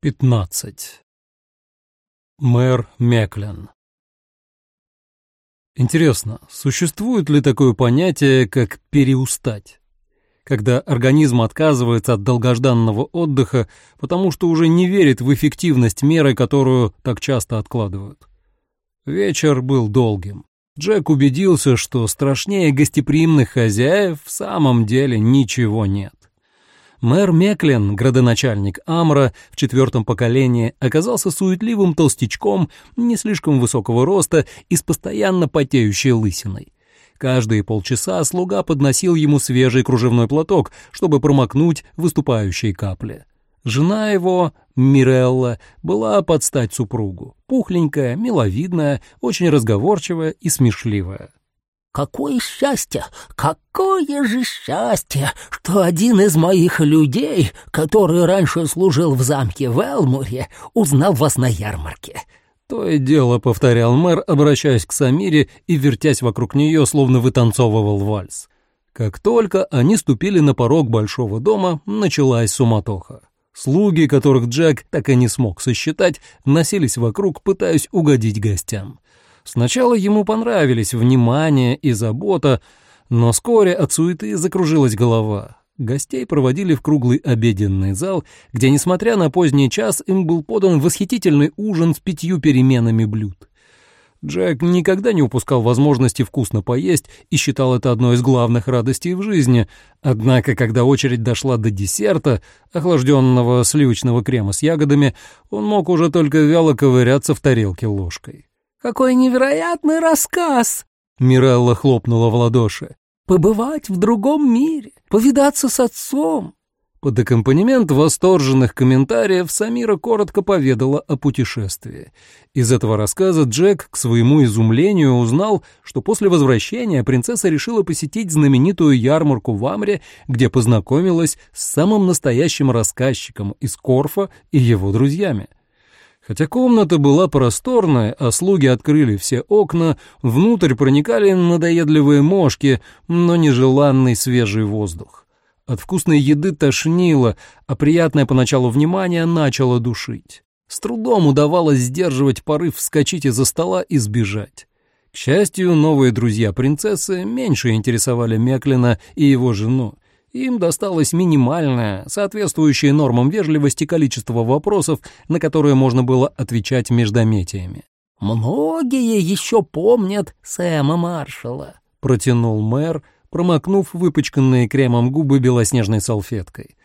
15. Мэр Меклен Интересно, существует ли такое понятие, как переустать? Когда организм отказывается от долгожданного отдыха, потому что уже не верит в эффективность меры, которую так часто откладывают. Вечер был долгим. Джек убедился, что страшнее гостеприимных хозяев в самом деле ничего нет. Мэр Меклин, градоначальник Амра в четвертом поколении, оказался суетливым толстячком не слишком высокого роста и с постоянно потеющей лысиной. Каждые полчаса слуга подносил ему свежий кружевной платок, чтобы промокнуть выступающие капли. Жена его, Мирелла, была под стать супругу. Пухленькая, миловидная, очень разговорчивая и смешливая. Какое счастье, какое же счастье, что один из моих людей, который раньше служил в замке в Элмуре, узнал вас на ярмарке. То и дело повторял мэр, обращаясь к Самире и вертясь вокруг нее, словно вытанцовывал вальс. Как только они ступили на порог большого дома, началась суматоха. Слуги, которых Джек так и не смог сосчитать, носились вокруг, пытаясь угодить гостям. Сначала ему понравились внимание и забота, но вскоре от суеты закружилась голова. Гостей проводили в круглый обеденный зал, где, несмотря на поздний час, им был подан восхитительный ужин с пятью переменами блюд. Джек никогда не упускал возможности вкусно поесть и считал это одной из главных радостей в жизни. Однако, когда очередь дошла до десерта, охлажденного сливочного крема с ягодами, он мог уже только вяло ковыряться в тарелке ложкой. Какой невероятный рассказ!» Мирелла хлопнула в ладоши. «Побывать в другом мире, повидаться с отцом». Под аккомпанемент восторженных комментариев Самира коротко поведала о путешествии. Из этого рассказа Джек, к своему изумлению, узнал, что после возвращения принцесса решила посетить знаменитую ярмарку в Амре, где познакомилась с самым настоящим рассказчиком из Корфа и его друзьями. Хотя комната была просторная, а слуги открыли все окна, внутрь проникали надоедливые мошки, но нежеланный свежий воздух. От вкусной еды тошнило, а приятное поначалу внимание начало душить. С трудом удавалось сдерживать порыв вскочить из-за стола и сбежать. К счастью, новые друзья принцессы меньше интересовали Меклина и его жену, им досталось минимальное, соответствующее нормам вежливости количество вопросов, на которые можно было отвечать междометиями. «Многие еще помнят Сэма Маршала», — протянул мэр, промокнув выпачканные кремом губы белоснежной салфеткой.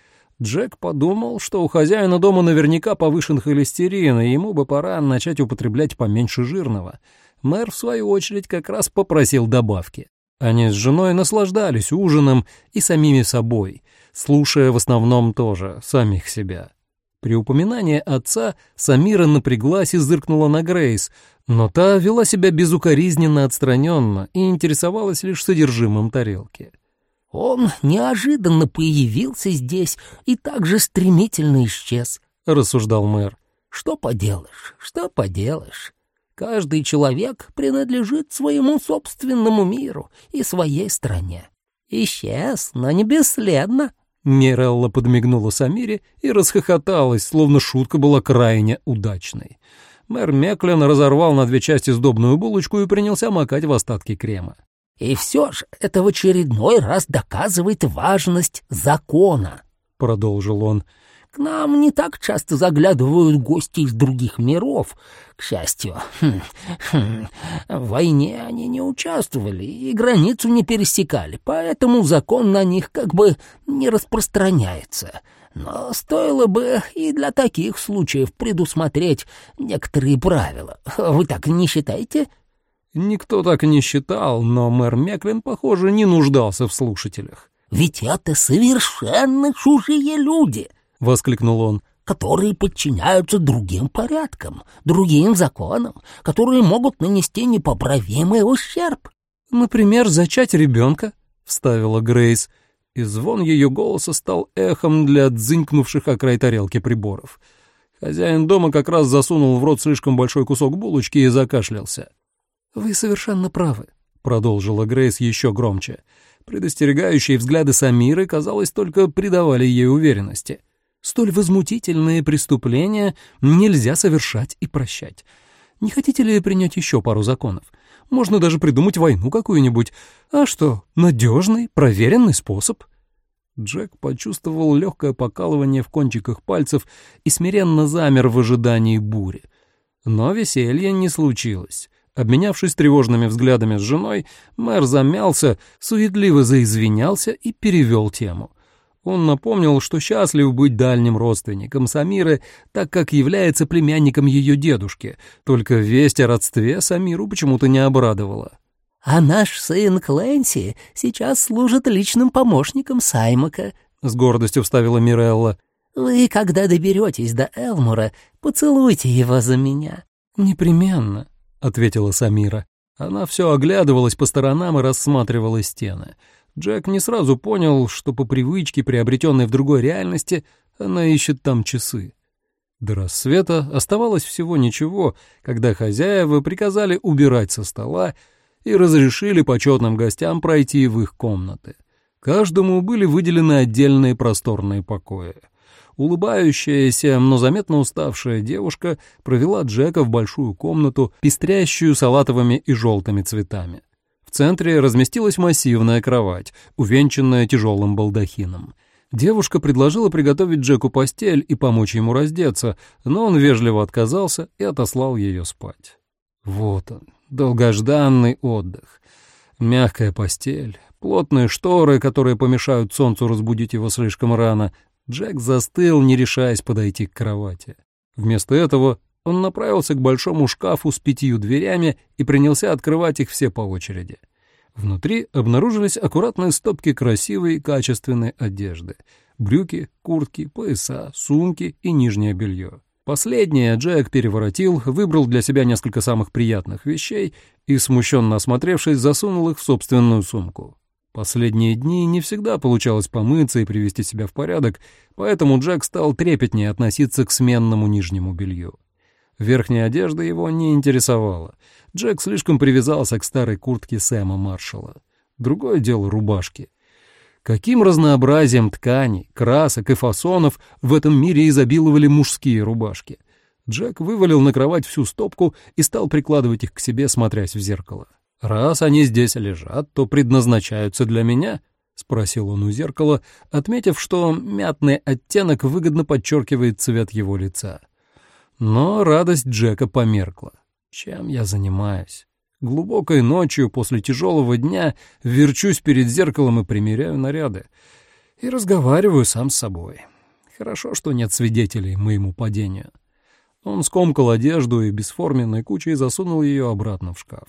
Джек подумал, что у хозяина дома наверняка повышен холестерин, и ему бы пора начать употреблять поменьше жирного. Мэр, в свою очередь, как раз попросил добавки. Они с женой наслаждались ужином и самими собой, слушая в основном тоже самих себя. При упоминании отца Самира напряглась и зыркнула на Грейс, но та вела себя безукоризненно отстраненно и интересовалась лишь содержимым тарелки. «Он неожиданно появился здесь и так же стремительно исчез», — рассуждал мэр. «Что поделаешь, что поделаешь. Каждый человек принадлежит своему собственному миру и своей стране. Исчез, но не бесследно. Мирелла подмигнула Самире и расхохоталась, словно шутка была крайне удачной. Мэр Меклин разорвал на две части сдобную булочку и принялся макать в остатки крема. «И все же это в очередной раз доказывает важность закона», — продолжил он. К нам не так часто заглядывают гости из других миров. К счастью, хм, хм, в войне они не участвовали и границу не пересекали, поэтому закон на них как бы не распространяется. Но стоило бы и для таких случаев предусмотреть некоторые правила. Вы так не считаете?» Никто так не считал, но мэр Меклин, похоже, не нуждался в слушателях. «Ведь это совершенно чужие люди!» — воскликнул он. «Которые подчиняются другим порядкам, другим законам, которые могут нанести непоправимый ущерб». «Например, зачать ребенка», — вставила Грейс, и звон ее голоса стал эхом для дзынькнувших о край тарелки приборов. Хозяин дома как раз засунул в рот слишком большой кусок булочки и закашлялся. «Вы совершенно правы», — продолжила Грейс еще громче. Предостерегающие взгляды Самиры, казалось, только придавали ей уверенности. Столь возмутительные преступления нельзя совершать и прощать. Не хотите ли принять еще пару законов? Можно даже придумать войну какую-нибудь. А что, надежный, проверенный способ?» Джек почувствовал легкое покалывание в кончиках пальцев и смиренно замер в ожидании бури. Но веселья не случилось. Обменявшись тревожными взглядами с женой, мэр замялся, суетливо заизвинялся и перевел тему. Он напомнил, что счастлив быть дальним родственником Самиры, так как является племянником ее дедушки, только весть о родстве Самиру почему-то не обрадовала. «А наш сын Клэнси сейчас служит личным помощником Саймака», — с гордостью вставила Мирелла. «Вы, когда доберетесь до Элмура, поцелуйте его за меня». «Непременно», — ответила Самира. Она все оглядывалась по сторонам и рассматривала стены. Джек не сразу понял, что по привычке, приобретенной в другой реальности, она ищет там часы. До рассвета оставалось всего ничего, когда хозяева приказали убирать со стола и разрешили почетным гостям пройти в их комнаты. Каждому были выделены отдельные просторные покои. Улыбающаяся, но заметно уставшая девушка провела Джека в большую комнату, пестрящую салатовыми и желтыми цветами. В центре разместилась массивная кровать, увенчанная тяжелым балдахином. Девушка предложила приготовить Джеку постель и помочь ему раздеться, но он вежливо отказался и отослал ее спать. Вот он, долгожданный отдых. Мягкая постель, плотные шторы, которые помешают солнцу разбудить его слишком рано. Джек застыл, не решаясь подойти к кровати. Вместо этого он направился к большому шкафу с пятью дверями и принялся открывать их все по очереди. Внутри обнаружились аккуратные стопки красивой качественной одежды. Брюки, куртки, пояса, сумки и нижнее белье. Последнее Джек переворотил, выбрал для себя несколько самых приятных вещей и, смущенно осмотревшись, засунул их в собственную сумку. Последние дни не всегда получалось помыться и привести себя в порядок, поэтому Джек стал трепетнее относиться к сменному нижнему белью. Верхняя одежда его не интересовала. Джек слишком привязался к старой куртке Сэма Маршалла. Другое дело рубашки. Каким разнообразием тканей, красок и фасонов в этом мире изобиловали мужские рубашки. Джек вывалил на кровать всю стопку и стал прикладывать их к себе, смотрясь в зеркало. «Раз они здесь лежат, то предназначаются для меня?» — спросил он у зеркала, отметив, что мятный оттенок выгодно подчеркивает цвет его лица. Но радость Джека померкла. Чем я занимаюсь? Глубокой ночью после тяжелого дня верчусь перед зеркалом и примеряю наряды. И разговариваю сам с собой. Хорошо, что нет свидетелей моему падению. Он скомкал одежду и бесформенной кучей засунул ее обратно в шкаф.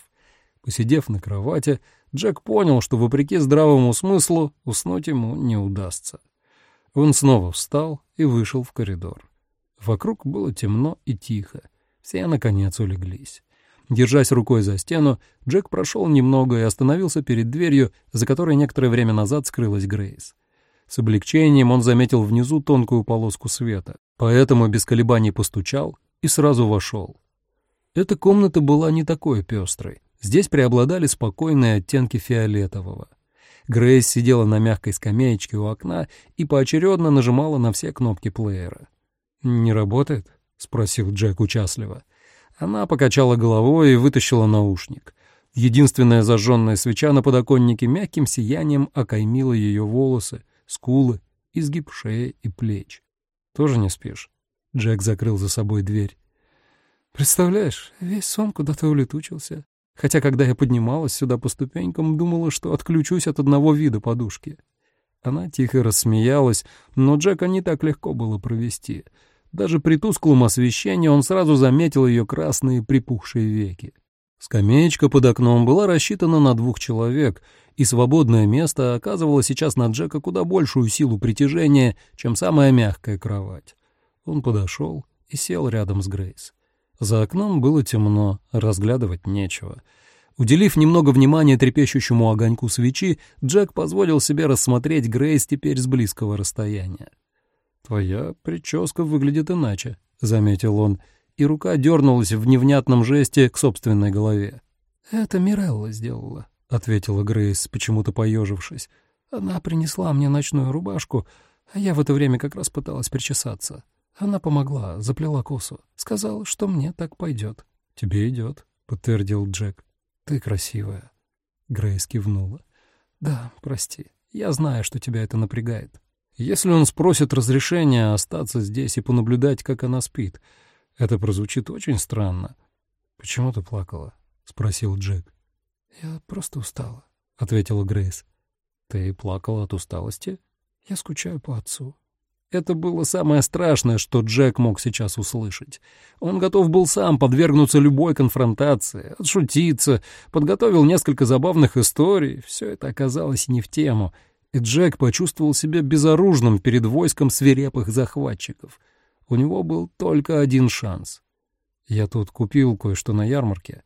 Посидев на кровати, Джек понял, что, вопреки здравому смыслу, уснуть ему не удастся. Он снова встал и вышел в коридор. Вокруг было темно и тихо. Все, наконец, улеглись. Держась рукой за стену, Джек прошел немного и остановился перед дверью, за которой некоторое время назад скрылась Грейс. С облегчением он заметил внизу тонкую полоску света, поэтому без колебаний постучал и сразу вошел. Эта комната была не такой пестрой. Здесь преобладали спокойные оттенки фиолетового. Грейс сидела на мягкой скамеечке у окна и поочередно нажимала на все кнопки плеера. «Не работает?» — спросил Джек участливо. Она покачала головой и вытащила наушник. Единственная зажженная свеча на подоконнике мягким сиянием окаймила ее волосы, скулы, изгиб шеи и плеч. «Тоже не спишь?» Джек закрыл за собой дверь. «Представляешь, весь сон куда-то улетучился. Хотя, когда я поднималась сюда по ступенькам, думала, что отключусь от одного вида подушки». Она тихо рассмеялась, но Джека не так легко было провести — даже при тусклом освещении он сразу заметил ее красные припухшие веки. Скамеечка под окном была рассчитана на двух человек, и свободное место оказывало сейчас на Джека куда большую силу притяжения, чем самая мягкая кровать. Он подошел и сел рядом с Грейс. За окном было темно, разглядывать нечего. Уделив немного внимания трепещущему огоньку свечи, Джек позволил себе рассмотреть Грейс теперь с близкого расстояния. «Твоя прическа выглядит иначе», — заметил он, и рука дернулась в невнятном жесте к собственной голове. «Это Мирелла сделала», — ответила Грейс, почему-то поежившись. «Она принесла мне ночную рубашку, А я в это время как раз пыталась причесаться. Она помогла, заплела косу. Сказала, что мне так пойдет. «Тебе идет», — подтвердил Джек. «Ты красивая». Грейс кивнула. «Да, прости. Я знаю, что тебя это напрягает. Если он спросит разрешения остаться здесь и понаблюдать, как она спит, это прозвучит очень странно. «Почему ты плакала?» — спросил Джек. «Я просто устала», — ответила Грейс. «Ты плакала от усталости?» «Я скучаю по отцу». Это было самое страшное, что Джек мог сейчас услышать. Он готов был сам подвергнуться любой конфронтации, отшутиться, подготовил несколько забавных историй. Все это оказалось не в тему — и Джек почувствовал себя безоружным перед войском свирепых захватчиков. У него был только один шанс. «Я тут купил кое-что на ярмарке.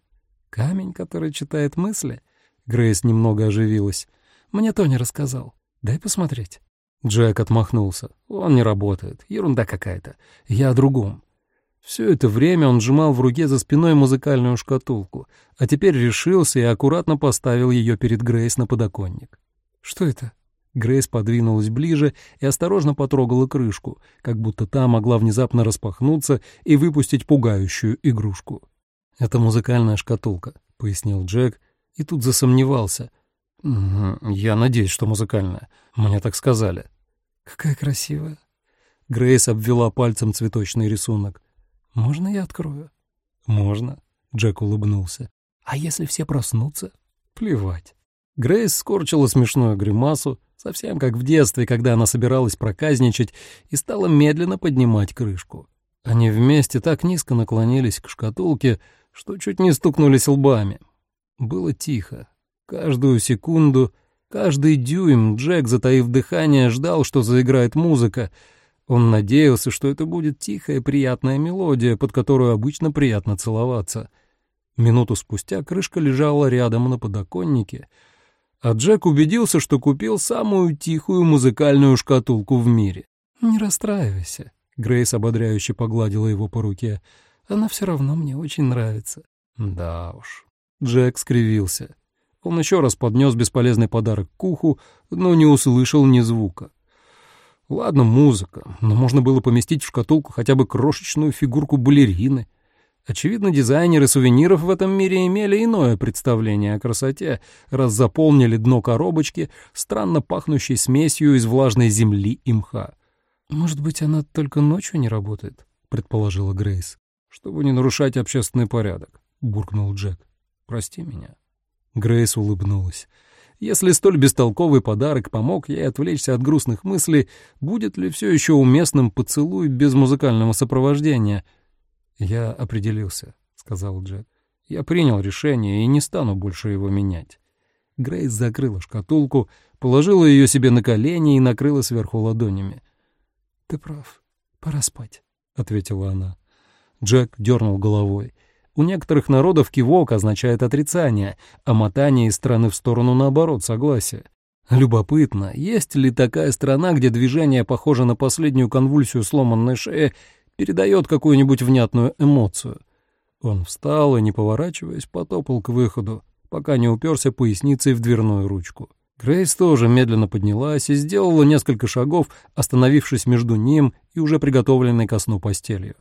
Камень, который читает мысли?» Грейс немного оживилась. «Мне Тони рассказал. Дай посмотреть». Джек отмахнулся. «Он не работает. Ерунда какая-то. Я о другом». Все это время он сжимал в руке за спиной музыкальную шкатулку, а теперь решился и аккуратно поставил ее перед Грейс на подоконник. «Что это?» Грейс подвинулась ближе и осторожно потрогала крышку, как будто та могла внезапно распахнуться и выпустить пугающую игрушку. «Это музыкальная шкатулка», — пояснил Джек, и тут засомневался. «Я надеюсь, что музыкальная. Мне так сказали». «Какая красивая». Грейс обвела пальцем цветочный рисунок. «Можно я открою?» «Можно», — Джек улыбнулся. «А если все проснутся?» «Плевать». Грейс скорчила смешную гримасу, совсем как в детстве, когда она собиралась проказничать, и стала медленно поднимать крышку. Они вместе так низко наклонились к шкатулке, что чуть не стукнулись лбами. Было тихо. Каждую секунду, каждый дюйм Джек, затаив дыхание, ждал, что заиграет музыка. Он надеялся, что это будет тихая приятная мелодия, под которую обычно приятно целоваться. Минуту спустя крышка лежала рядом на подоконнике — а Джек убедился, что купил самую тихую музыкальную шкатулку в мире. «Не расстраивайся», — Грейс ободряюще погладила его по руке. «Она все равно мне очень нравится». «Да уж». Джек скривился. Он еще раз поднес бесполезный подарок к уху, но не услышал ни звука. Ладно, музыка, но можно было поместить в шкатулку хотя бы крошечную фигурку балерины — Очевидно, дизайнеры сувениров в этом мире имели иное представление о красоте, раз заполнили дно коробочки странно пахнущей смесью из влажной земли и мха. «Может быть, она только ночью не работает?» — предположила Грейс. «Чтобы не нарушать общественный порядок», — буркнул Джек. «Прости меня». Грейс улыбнулась. Если столь бестолковый подарок помог ей отвлечься от грустных мыслей, будет ли все еще уместным поцелуй без музыкального сопровождения — «Я определился», — сказал Джек. «Я принял решение и не стану больше его менять». Грейс закрыла шкатулку, положила ее себе на колени и накрыла сверху ладонями. «Ты прав. Пора спать», — ответила она. Джек дернул головой. У некоторых народов кивок означает отрицание, а мотание из стороны в сторону наоборот согласие. Любопытно, есть ли такая страна, где движение похоже на последнюю конвульсию сломанной шеи передает какую-нибудь внятную эмоцию. Он встал и, не поворачиваясь, потопал к выходу, пока не уперся поясницей в дверную ручку. Грейс тоже медленно поднялась и сделала несколько шагов, остановившись между ним и уже приготовленной ко сну постелью.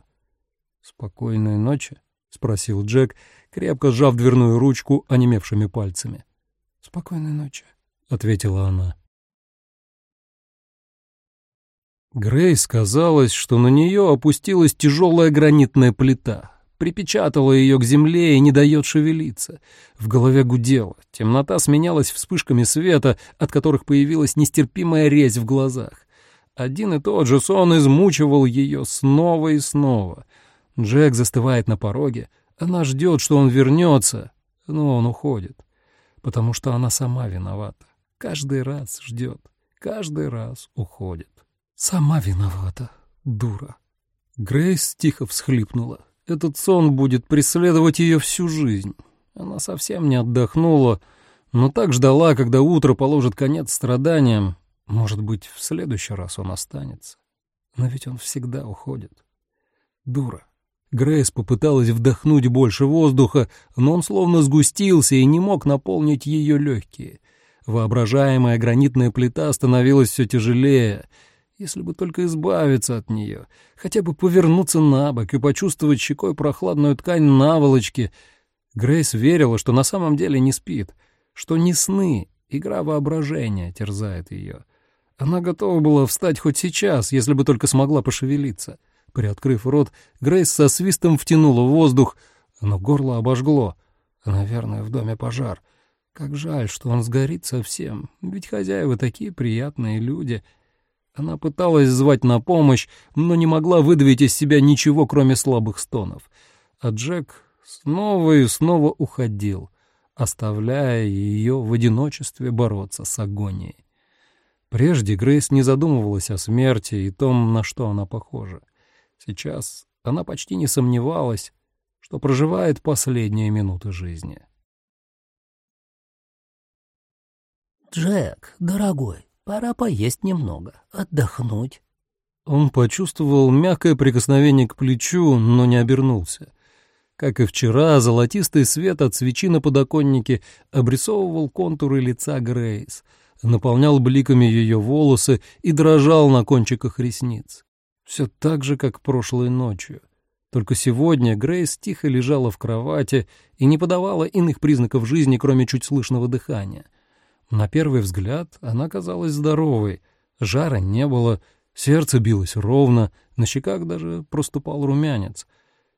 «Спокойной ночи?» — спросил Джек, крепко сжав дверную ручку онемевшими пальцами. «Спокойной ночи», — ответила она. Грейс казалось, что на нее опустилась тяжелая гранитная плита, припечатала ее к земле и не дает шевелиться. В голове гудело, темнота сменялась вспышками света, от которых появилась нестерпимая резь в глазах. Один и тот же сон измучивал ее снова и снова. Джек застывает на пороге, она ждет, что он вернется, но он уходит, потому что она сама виновата. Каждый раз ждет, каждый раз уходит. Сама виновата, дура. Грейс тихо всхлипнула. Этот сон будет преследовать ее всю жизнь. Она совсем не отдохнула, но так ждала, когда утро положит конец страданиям. Может быть, в следующий раз он останется. Но ведь он всегда уходит. Дура. Грейс попыталась вдохнуть больше воздуха, но он словно сгустился и не мог наполнить ее легкие. Воображаемая гранитная плита становилась все тяжелее — Если бы только избавиться от нее, хотя бы повернуться на бок и почувствовать щекой прохладную ткань наволочки. Грейс верила, что на самом деле не спит, что не сны, игра воображения терзает ее. Она готова была встать хоть сейчас, если бы только смогла пошевелиться. Приоткрыв рот, Грейс со свистом втянула воздух, но горло обожгло. Наверное, в доме пожар. Как жаль, что он сгорит совсем, ведь хозяева такие приятные люди — она пыталась звать на помощь, но не могла выдавить из себя ничего, кроме слабых стонов. А Джек снова и снова уходил, оставляя ее в одиночестве бороться с агонией. Прежде Грейс не задумывалась о смерти и том, на что она похожа. Сейчас она почти не сомневалась, что проживает последние минуты жизни. «Джек, дорогой, Пора поесть немного, отдохнуть. Он почувствовал мягкое прикосновение к плечу, но не обернулся. Как и вчера, золотистый свет от свечи на подоконнике обрисовывал контуры лица Грейс, наполнял бликами ее волосы и дрожал на кончиках ресниц. Все так же, как прошлой ночью. Только сегодня Грейс тихо лежала в кровати и не подавала иных признаков жизни, кроме чуть слышного дыхания — на первый взгляд она казалась здоровой, жара не было, сердце билось ровно, на щеках даже проступал румянец.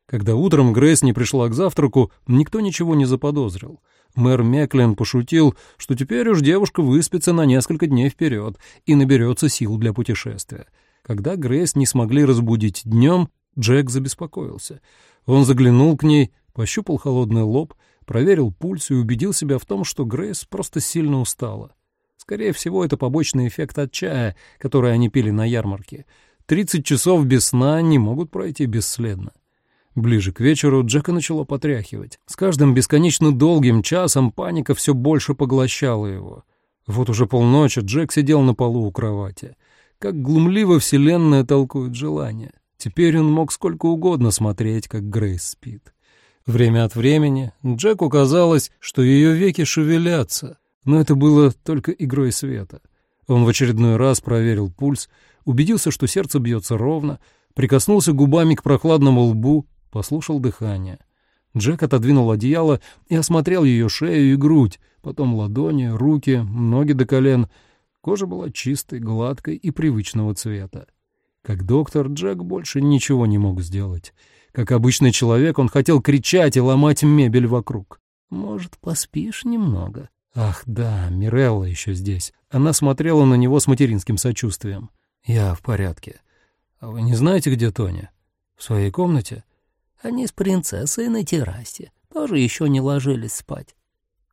Когда утром Грейс не пришла к завтраку, никто ничего не заподозрил. Мэр Меклин пошутил, что теперь уж девушка выспится на несколько дней вперед и наберется сил для путешествия. Когда Грейс не смогли разбудить днем, Джек забеспокоился. Он заглянул к ней, пощупал холодный лоб — проверил пульс и убедил себя в том, что Грейс просто сильно устала. Скорее всего, это побочный эффект от чая, который они пили на ярмарке. Тридцать часов без сна не могут пройти бесследно. Ближе к вечеру Джека начало потряхивать. С каждым бесконечно долгим часом паника все больше поглощала его. Вот уже полночи Джек сидел на полу у кровати. Как глумливо вселенная толкует желание. Теперь он мог сколько угодно смотреть, как Грейс спит. Время от времени Джеку казалось, что ее веки шевелятся, но это было только игрой света. Он в очередной раз проверил пульс, убедился, что сердце бьется ровно, прикоснулся губами к прохладному лбу, послушал дыхание. Джек отодвинул одеяло и осмотрел ее шею и грудь, потом ладони, руки, ноги до колен. Кожа была чистой, гладкой и привычного цвета. Как доктор, Джек больше ничего не мог сделать. Как обычный человек, он хотел кричать и ломать мебель вокруг. «Может, поспишь немного?» Ах, да, Мирелла еще здесь. Она смотрела на него с материнским сочувствием. «Я в порядке. А вы не знаете, где Тоня? В своей комнате?» «Они с принцессой на террасе. Тоже еще не ложились спать».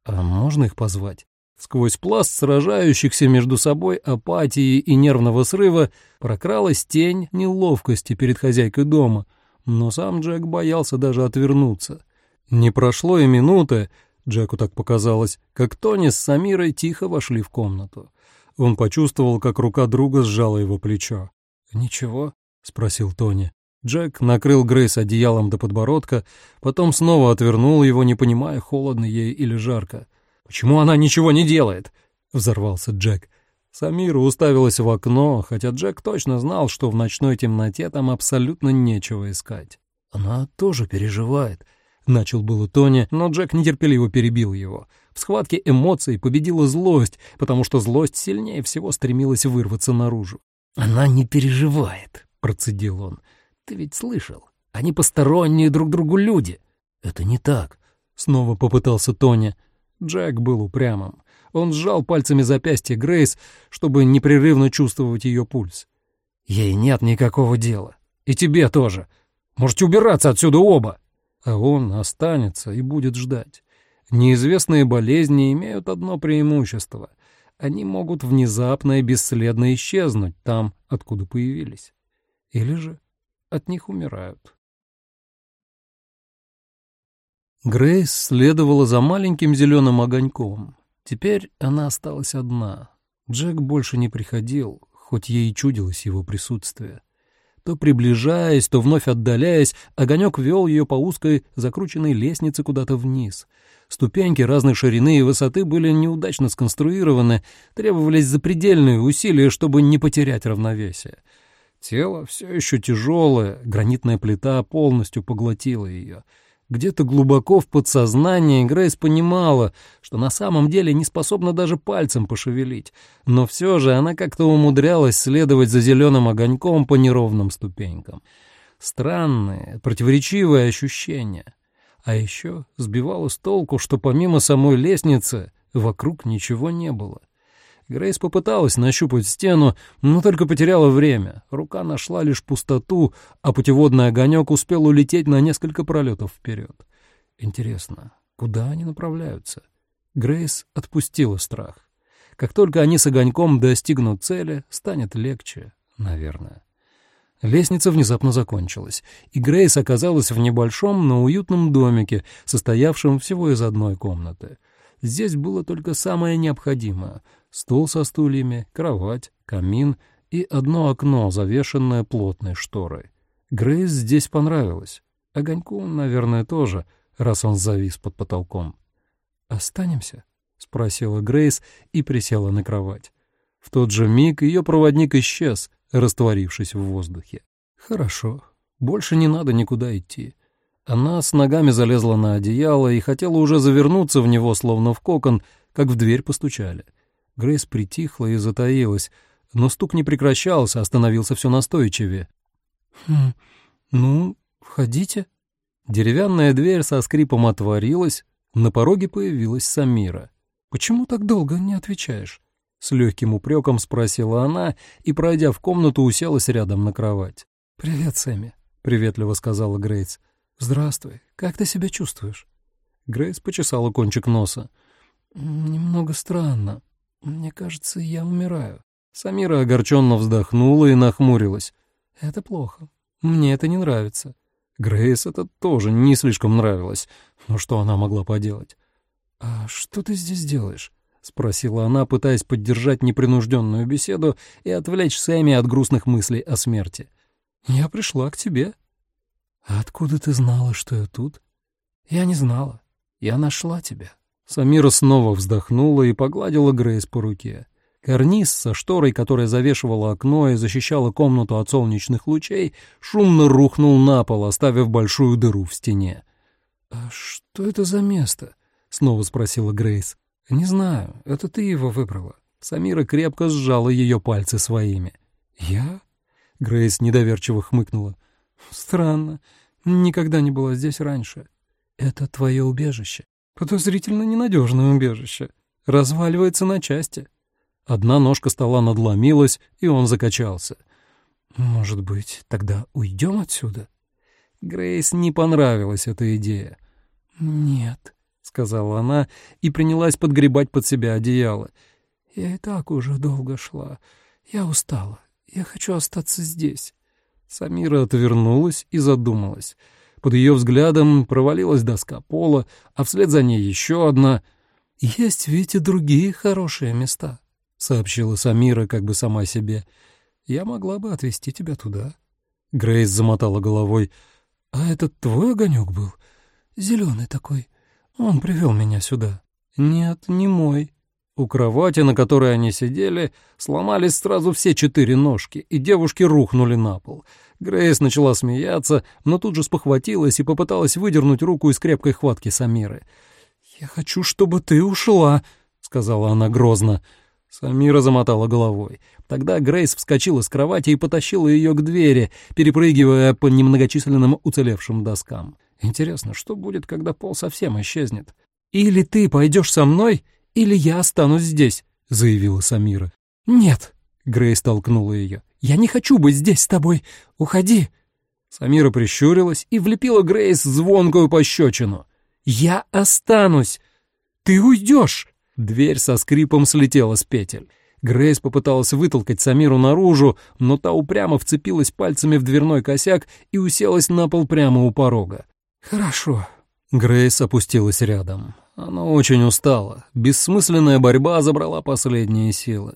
«А можно их позвать?» Сквозь пласт сражающихся между собой апатии и нервного срыва прокралась тень неловкости перед хозяйкой дома — но сам Джек боялся даже отвернуться. Не прошло и минуты, Джеку так показалось, как Тони с Самирой тихо вошли в комнату. Он почувствовал, как рука друга сжала его плечо. «Ничего?» — спросил Тони. Джек накрыл Грейс одеялом до подбородка, потом снова отвернул его, не понимая, холодно ей или жарко. «Почему она ничего не делает?» — взорвался Джек. Самира уставилась в окно, хотя Джек точно знал, что в ночной темноте там абсолютно нечего искать. «Она тоже переживает», — начал было Тони, но Джек нетерпеливо перебил его. В схватке эмоций победила злость, потому что злость сильнее всего стремилась вырваться наружу. «Она не переживает», — процедил он. «Ты ведь слышал? Они посторонние друг другу люди». «Это не так», — снова попытался Тони. Джек был упрямым. Он сжал пальцами запястье Грейс, чтобы непрерывно чувствовать ее пульс. «Ей нет никакого дела. И тебе тоже. Можете убираться отсюда оба!» А он останется и будет ждать. Неизвестные болезни имеют одно преимущество. Они могут внезапно и бесследно исчезнуть там, откуда появились. Или же от них умирают. Грейс следовала за маленьким зеленым огоньком. Теперь она осталась одна. Джек больше не приходил, хоть ей и чудилось его присутствие. То приближаясь, то вновь отдаляясь, огонек вел ее по узкой закрученной лестнице куда-то вниз. Ступеньки разной ширины и высоты были неудачно сконструированы, требовались запредельные усилия, чтобы не потерять равновесие. Тело все еще тяжелое, гранитная плита полностью поглотила ее — где-то глубоко в подсознании Грейс понимала, что на самом деле не способна даже пальцем пошевелить, но все же она как-то умудрялась следовать за зеленым огоньком по неровным ступенькам. Странные, противоречивые ощущения. А еще сбивало с толку, что помимо самой лестницы вокруг ничего не было. Грейс попыталась нащупать стену, но только потеряла время. Рука нашла лишь пустоту, а путеводный огонек успел улететь на несколько пролетов вперед. Интересно, куда они направляются? Грейс отпустила страх. Как только они с огоньком достигнут цели, станет легче, наверное. Лестница внезапно закончилась, и Грейс оказалась в небольшом, но уютном домике, состоявшем всего из одной комнаты. Здесь было только самое необходимое — Стол со стульями, кровать, камин и одно окно, завешенное плотной шторой. Грейс здесь понравилось. Огоньку, наверное, тоже, раз он завис под потолком. «Останемся?» — спросила Грейс и присела на кровать. В тот же миг ее проводник исчез, растворившись в воздухе. «Хорошо. Больше не надо никуда идти». Она с ногами залезла на одеяло и хотела уже завернуться в него, словно в кокон, как в дверь постучали. Грейс притихла и затаилась, но стук не прекращался, остановился все настойчивее. «Хм, ну, входите». Деревянная дверь со скрипом отворилась, на пороге появилась Самира. «Почему так долго не отвечаешь?» С легким упреком спросила она и, пройдя в комнату, уселась рядом на кровать. «Привет, Сэмми», — приветливо сказала Грейс. «Здравствуй. Как ты себя чувствуешь?» Грейс почесала кончик носа. «Немного странно. «Мне кажется, я умираю». Самира огорченно вздохнула и нахмурилась. «Это плохо. Мне это не нравится». Грейс это тоже не слишком нравилось. Но что она могла поделать? «А что ты здесь делаешь?» — спросила она, пытаясь поддержать непринужденную беседу и отвлечь Сэмми от грустных мыслей о смерти. «Я пришла к тебе». «А откуда ты знала, что я тут?» «Я не знала. Я нашла тебя». Самира снова вздохнула и погладила Грейс по руке. Карниз со шторой, которая завешивала окно и защищала комнату от солнечных лучей, шумно рухнул на пол, оставив большую дыру в стене. «А что это за место?» — снова спросила Грейс. «Не знаю, это ты его выбрала». Самира крепко сжала ее пальцы своими. «Я?» — Грейс недоверчиво хмыкнула. «Странно. Никогда не была здесь раньше. Это твое убежище». Подозрительно ненадежное убежище. Разваливается на части. Одна ножка стола надломилась, и он закачался. «Может быть, тогда уйдем отсюда?» Грейс не понравилась эта идея. «Нет», — сказала она и принялась подгребать под себя одеяло. «Я и так уже долго шла. Я устала. Я хочу остаться здесь». Самира отвернулась и задумалась. Под ее взглядом провалилась доска пола, а вслед за ней еще одна. «Есть ведь и другие хорошие места», — сообщила Самира как бы сама себе. «Я могла бы отвезти тебя туда». Грейс замотала головой. «А этот твой огонек был? Зеленый такой. Он привел меня сюда». «Нет, не мой», у кровати, на которой они сидели, сломались сразу все четыре ножки, и девушки рухнули на пол. Грейс начала смеяться, но тут же спохватилась и попыталась выдернуть руку из крепкой хватки Самиры. «Я хочу, чтобы ты ушла», — сказала она грозно. Самира замотала головой. Тогда Грейс вскочила с кровати и потащила ее к двери, перепрыгивая по немногочисленным уцелевшим доскам. Интересно, что будет, когда пол совсем исчезнет? «Или ты пойдешь со мной, или я останусь здесь», — заявила Самира. «Нет», — Грейс толкнула ее. «Я не хочу быть здесь с тобой. Уходи». Самира прищурилась и влепила Грейс звонкую пощечину. «Я останусь. Ты уйдешь». Дверь со скрипом слетела с петель. Грейс попыталась вытолкать Самиру наружу, но та упрямо вцепилась пальцами в дверной косяк и уселась на пол прямо у порога. «Хорошо». Грейс опустилась рядом. Она очень устала. Бессмысленная борьба забрала последние силы.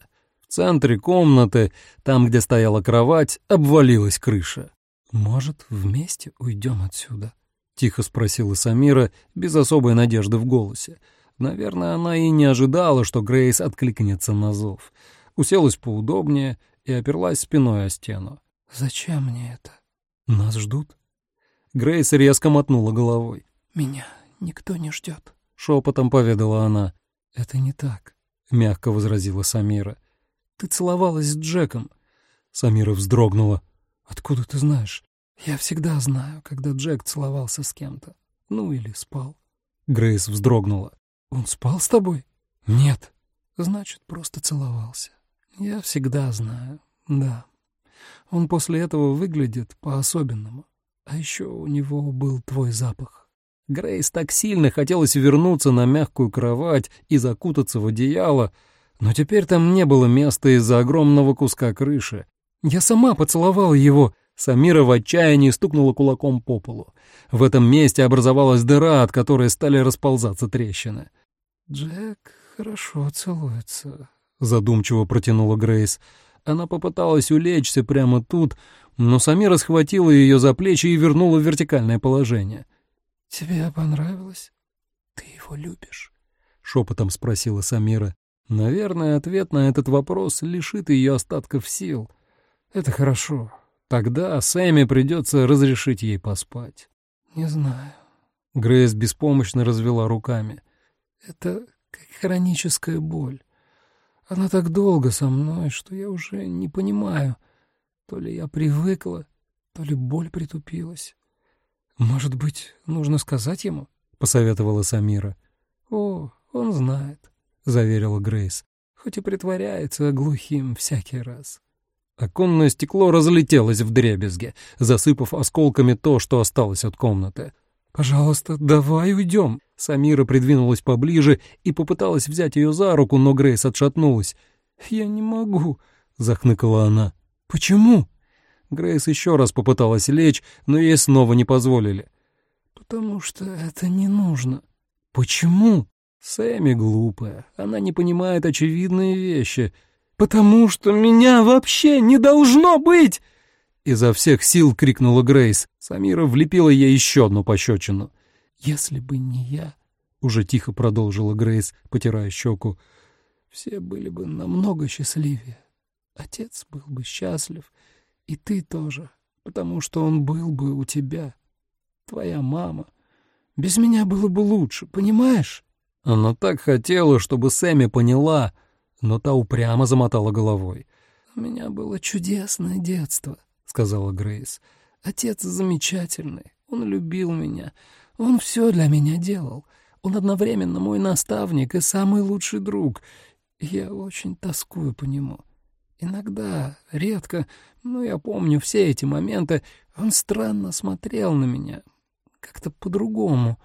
Центре комнаты, там, где стояла кровать, обвалилась крыша. «Может, вместе уйдем отсюда?» — тихо спросила Самира, без особой надежды в голосе. Наверное, она и не ожидала, что Грейс откликнется на зов. Уселась поудобнее и оперлась спиной о стену. «Зачем мне это? Нас ждут?» Грейс резко мотнула головой. «Меня никто не ждет», — шепотом поведала она. «Это не так», — мягко возразила Самира. «Ты целовалась с Джеком». Самира вздрогнула. «Откуда ты знаешь?» «Я всегда знаю, когда Джек целовался с кем-то. Ну или спал». Грейс вздрогнула. «Он спал с тобой?» «Нет». «Значит, просто целовался. Я всегда знаю, да. Он после этого выглядит по-особенному. А еще у него был твой запах». Грейс так сильно хотелось вернуться на мягкую кровать и закутаться в одеяло, но теперь там не было места из-за огромного куска крыши. «Я сама поцеловала его!» Самира в отчаянии стукнула кулаком по полу. В этом месте образовалась дыра, от которой стали расползаться трещины. «Джек хорошо целуется», — задумчиво протянула Грейс. Она попыталась улечься прямо тут, но Самира схватила ее за плечи и вернула в вертикальное положение. «Тебе понравилось? Ты его любишь?» — шепотом спросила Самира. Наверное, ответ на этот вопрос лишит ее остатков сил. Это хорошо. Тогда Сэмми придется разрешить ей поспать. «Не знаю». Грейс беспомощно развела руками. «Это как хроническая боль. Она так долго со мной, что я уже не понимаю, то ли я привыкла, то ли боль притупилась. «Может быть, нужно сказать ему?» — посоветовала Самира. «О, он знает», — заверила Грейс, хоть и притворяется глухим всякий раз. Оконное стекло разлетелось в дребезге, засыпав осколками то, что осталось от комнаты. «Пожалуйста, давай уйдем!» Самира придвинулась поближе и попыталась взять ее за руку, но Грейс отшатнулась. «Я не могу», — захныкала она. «Почему?» Грейс еще раз попыталась лечь, но ей снова не позволили. «Потому что это не нужно». «Почему?» Сэмми глупая. Она не понимает очевидные вещи. «Потому что меня вообще не должно быть!» Изо всех сил крикнула Грейс. Самира влепила ей еще одну пощечину. «Если бы не я...» — уже тихо продолжила Грейс, потирая щеку. «Все были бы намного счастливее. Отец был бы счастлив, и ты тоже, потому что он был бы у тебя. Твоя мама. Без меня было бы лучше, понимаешь?» Она так хотела, чтобы Сэмми поняла, но та упрямо замотала головой. «У меня было чудесное детство», — сказала Грейс. «Отец замечательный, он любил меня, он все для меня делал. Он одновременно мой наставник и самый лучший друг. Я очень тоскую по нему. Иногда, редко, но я помню все эти моменты, он странно смотрел на меня, как-то по-другому.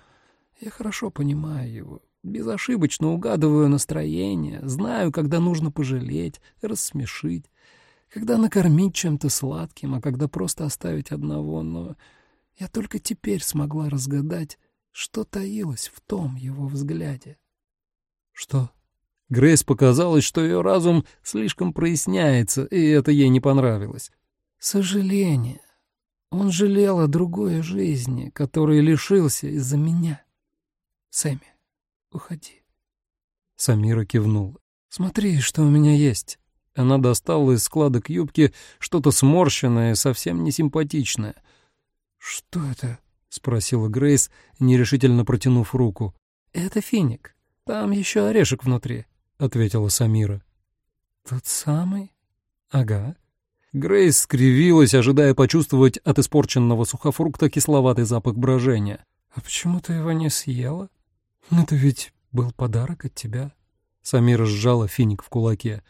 Я хорошо понимаю его, безошибочно угадываю настроение, знаю, когда нужно пожалеть, рассмешить, когда накормить чем-то сладким, а когда просто оставить одного, но я только теперь смогла разгадать, что таилось в том его взгляде. «Что?» Грейс показалось, что ее разум слишком проясняется, и это ей не понравилось. «Сожаление. Он жалел о другой жизни, которой лишился из-за меня. Сэмми, уходи». Самира кивнула. «Смотри, что у меня есть». Она достала из складок юбки что-то сморщенное, совсем не симпатичное. «Что это?» — спросила Грейс, нерешительно протянув руку. «Это финик. Там еще орешек внутри». — ответила Самира. «Тот самый?» «Ага». Грейс скривилась, ожидая почувствовать от испорченного сухофрукта кисловатый запах брожения. «А почему ты его не съела? Это ведь был подарок от тебя». Самира сжала финик в кулаке.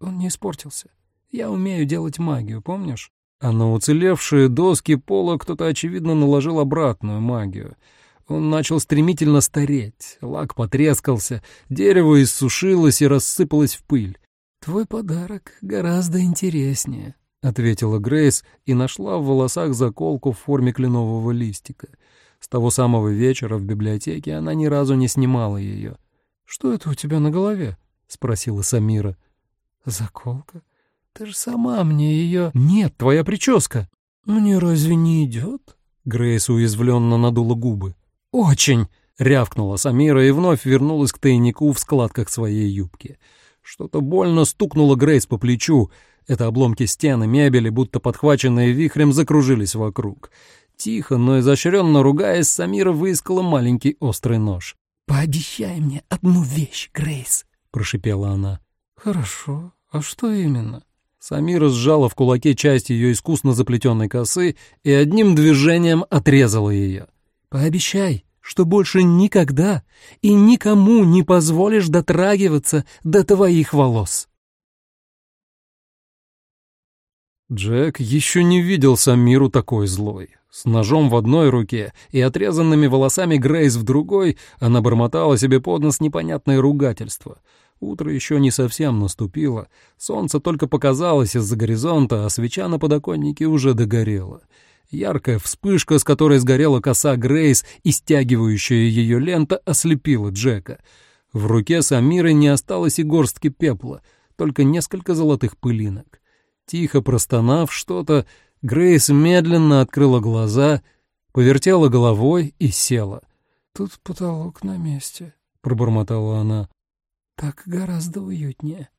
«Он не испортился. Я умею делать магию, помнишь?» А на уцелевшие доски пола кто-то, очевидно, наложил обратную магию — он начал стремительно стареть, лак потрескался, дерево иссушилось и рассыпалось в пыль. «Твой подарок гораздо интереснее», — ответила Грейс и нашла в волосах заколку в форме кленового листика. С того самого вечера в библиотеке она ни разу не снимала ее. «Что это у тебя на голове?» — спросила Самира. Заколка? Ты же сама мне ее... Нет, твоя прическа. Мне разве не идет? Грейс уязвленно надула губы. Очень. Рявкнула Самира и вновь вернулась к тайнику в складках своей юбки. Что-то больно стукнуло Грейс по плечу. Это обломки стены, мебели, будто подхваченные вихрем, закружились вокруг. Тихо, но изощренно ругаясь, Самира выискала маленький острый нож. «Пообещай мне одну вещь, Грейс», — прошипела она. «Хорошо. А что именно?» Самира сжала в кулаке часть ее искусно заплетенной косы и одним движением отрезала ее. «Пообещай, что больше никогда и никому не позволишь дотрагиваться до твоих волос». Джек еще не видел Самиру такой злой. С ножом в одной руке и отрезанными волосами Грейс в другой она бормотала себе под нос непонятное ругательство — Утро еще не совсем наступило, солнце только показалось из-за горизонта, а свеча на подоконнике уже догорела. Яркая вспышка, с которой сгорела коса Грейс и стягивающая ее лента, ослепила Джека. В руке Самиры не осталось и горстки пепла, только несколько золотых пылинок. Тихо простонав что-то, Грейс медленно открыла глаза, повертела головой и села. «Тут потолок на месте», — пробормотала она. Так гораздо уютнее.